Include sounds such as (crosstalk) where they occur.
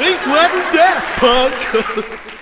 Ain't Lead Death, punk! (laughs)